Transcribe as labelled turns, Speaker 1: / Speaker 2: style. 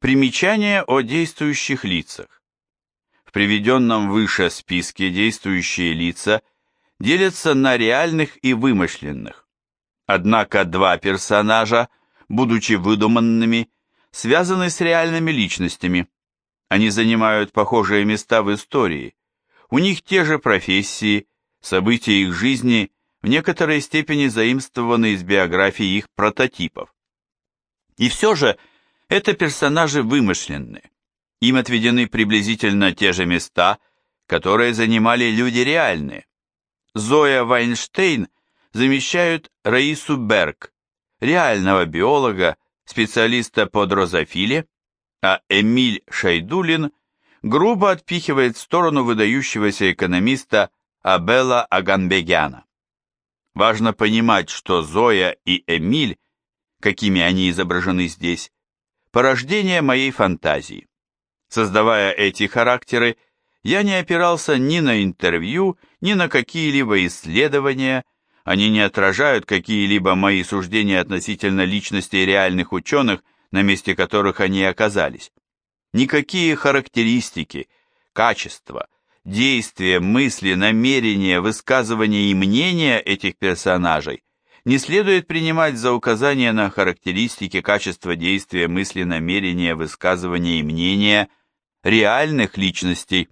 Speaker 1: Примечание о действующих лицах. В приведенном выше списке действующие лица делятся на реальных и вымышленных. Однако два персонажа, будучи выдуманными, связаны с реальными личностями. Они занимают похожие места в истории. У них те же профессии, события их жизни в некоторой степени заимствованы из биографии их прототипов. И все же это персонажи вымышленные. Им отведены приблизительно те же места, которые занимали люди реальные. Зоя Вайнштейн замещают Раису Берг, реального биолога, специалиста по дрозофиле, а Эмиль Шайдулин грубо отпихивает в сторону выдающегося экономиста Абела Аганбегяна. Важно понимать, что Зоя и Эмиль, какими они изображены здесь, порождение моей фантазии. Создавая эти характеры, я не опирался ни на интервью, ни на какие-либо исследования, они не отражают какие-либо мои суждения относительно личностей реальных ученых, на месте которых они оказались. Никакие характеристики, качества, действия, мысли, намерения, высказывания и мнения этих персонажей не следует принимать за указание на характеристики, качества действия, мысли, намерения, высказывания и мнения реальных личностей.